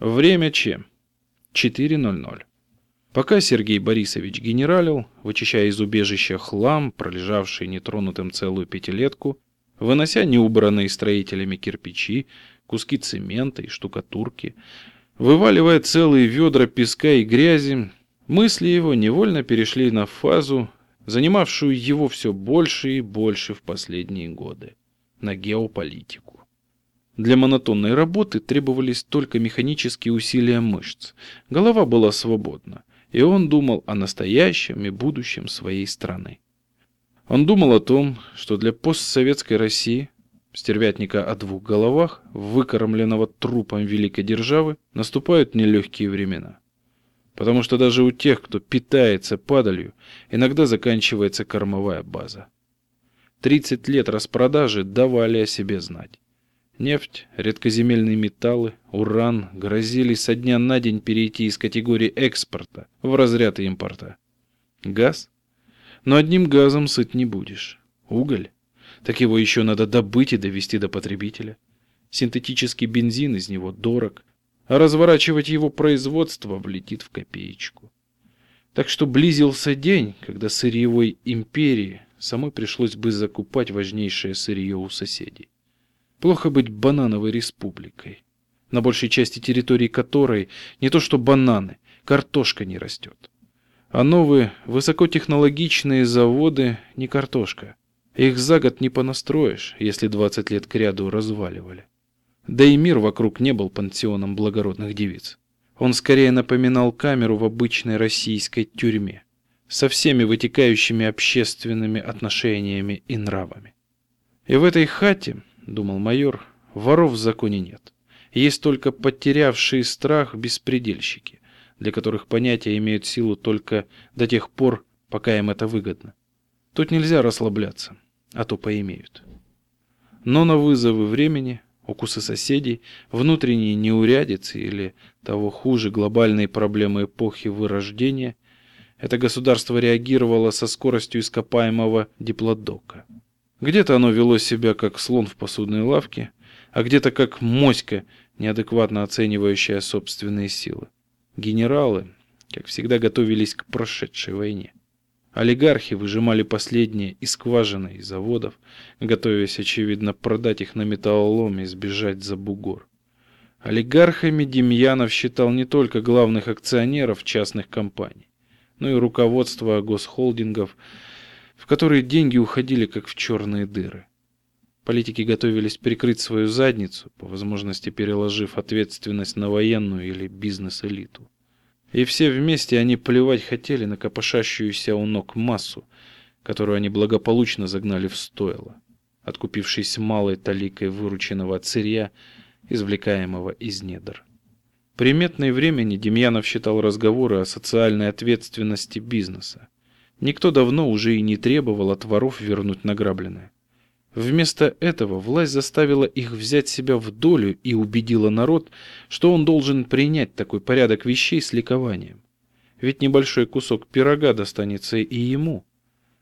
Время чем? 4.00. Пока Сергей Борисович генералил, вычищая из убежища хлам, пролежавший нетронутым целую пятилетку, вынося неубранные строителями кирпичи, куски цемента и штукатурки, вываливая целые ведра песка и грязи, мысли его невольно перешли на фазу, занимавшую его все больше и больше в последние годы, на геополитику. Для монотонной работы требовались только механические усилия мышц. Голова была свободна, и он думал о настоящем и будущем своей страны. Он думал о том, что для постсоветской России, стервятника о двух головах, выкормленного трупом великой державы, наступают нелегкие времена. Потому что даже у тех, кто питается падалью, иногда заканчивается кормовая база. 30 лет распродажи давали о себе знать. Нефть, редкоземельные металлы, уран грозили со дня на день перейти из категории экспорта в разряд импорта. Газ? Но одним газом сыт не будешь. Уголь? Так его еще надо добыть и довести до потребителя. Синтетический бензин из него дорог, а разворачивать его производство влетит в копеечку. Так что близился день, когда сырьевой империи самой пришлось бы закупать важнейшее сырье у соседей. Плохо быть банановой республикой, на большей части территории которой не то что бананы, картошка не растет. А новые высокотехнологичные заводы не картошка. Их за год не понастроишь, если 20 лет кряду разваливали. Да и мир вокруг не был пансионом благородных девиц. Он скорее напоминал камеру в обычной российской тюрьме, со всеми вытекающими общественными отношениями и нравами. И в этой хате думал майор, воров в законе нет. Есть только потерявшие страх беспредельщики, для которых понятия имеют силу только до тех пор, пока им это выгодно. Тут нельзя расслабляться, а то поимеют. Но на вызовы времени, укусы соседей, внутренние неурядицы или, того хуже, глобальные проблемы эпохи вырождения, это государство реагировало со скоростью ископаемого диплодока. Где-то оно вело себя как слон в посудной лавке, а где-то как моська, неадекватно оценивающая собственные силы. Генералы, как всегда, готовились к прошедшей войне. Олигархи выжимали последние из скважины и заводов, готовясь, очевидно, продать их на металлоломе и сбежать за бугор. Олигархами Демьянов считал не только главных акционеров частных компаний, но и руководство госхолдингов, в которые деньги уходили как в черные дыры. Политики готовились прикрыть свою задницу, по возможности переложив ответственность на военную или бизнес-элиту. И все вместе они плевать хотели на копошащуюся у ног массу, которую они благополучно загнали в стойло, откупившись малой таликой вырученного от сырья, извлекаемого из недр. Приметной времени Демьянов считал разговоры о социальной ответственности бизнеса. Никто давно уже и не требовал от воров вернуть награбленное. Вместо этого власть заставила их взять себя в долю и убедила народ, что он должен принять такой порядок вещей с ликованием. Ведь небольшой кусок пирога достанется и ему.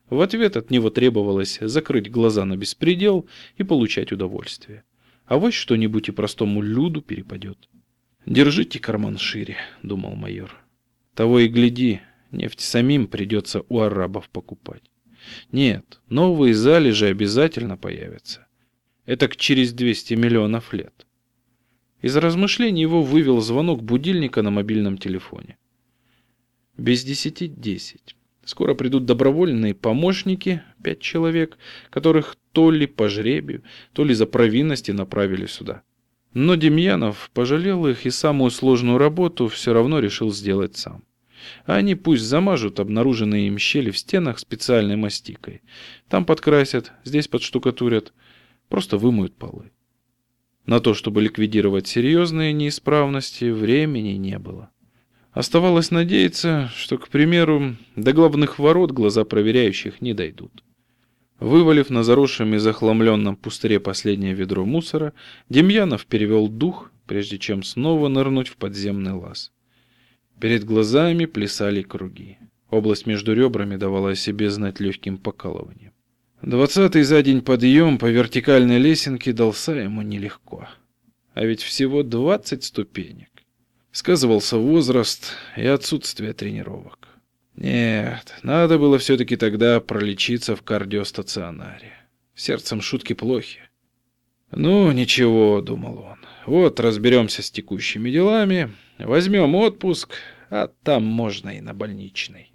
В ответ от него требовалось закрыть глаза на беспредел и получать удовольствие. А вот что-нибудь и простому люду перепадет. «Держите карман шире», — думал майор. «Того и гляди, Нефть самим придется у арабов покупать. Нет, новые залежи обязательно появятся. Это к через 200 миллионов лет. Из размышлений его вывел звонок будильника на мобильном телефоне. Без десяти десять. Скоро придут добровольные помощники, пять человек, которых то ли по жребию, то ли за провинности направили сюда. Но Демьянов пожалел их и самую сложную работу все равно решил сделать сам. А они пусть замажут обнаруженные им щели в стенах специальной мастикой. Там подкрасят, здесь подштукатурят, просто вымоют полы. На то, чтобы ликвидировать серьезные неисправности, времени не было. Оставалось надеяться, что, к примеру, до главных ворот глаза проверяющих не дойдут. Вывалив на заросшем и захламленном пустыре последнее ведро мусора, Демьянов перевел дух, прежде чем снова нырнуть в подземный лаз. Перед глазами плясали круги. Область между ребрами давала о себе знать легким покалыванием. Двадцатый за день подъем по вертикальной лесенке дался ему нелегко. А ведь всего двадцать ступенек. Сказывался возраст и отсутствие тренировок. Нет, надо было все-таки тогда пролечиться в кардиостационаре. Сердцем шутки плохи. Ну, ничего, думал он. Вот разберемся с текущими делами, возьмем отпуск, а там можно и на больничный.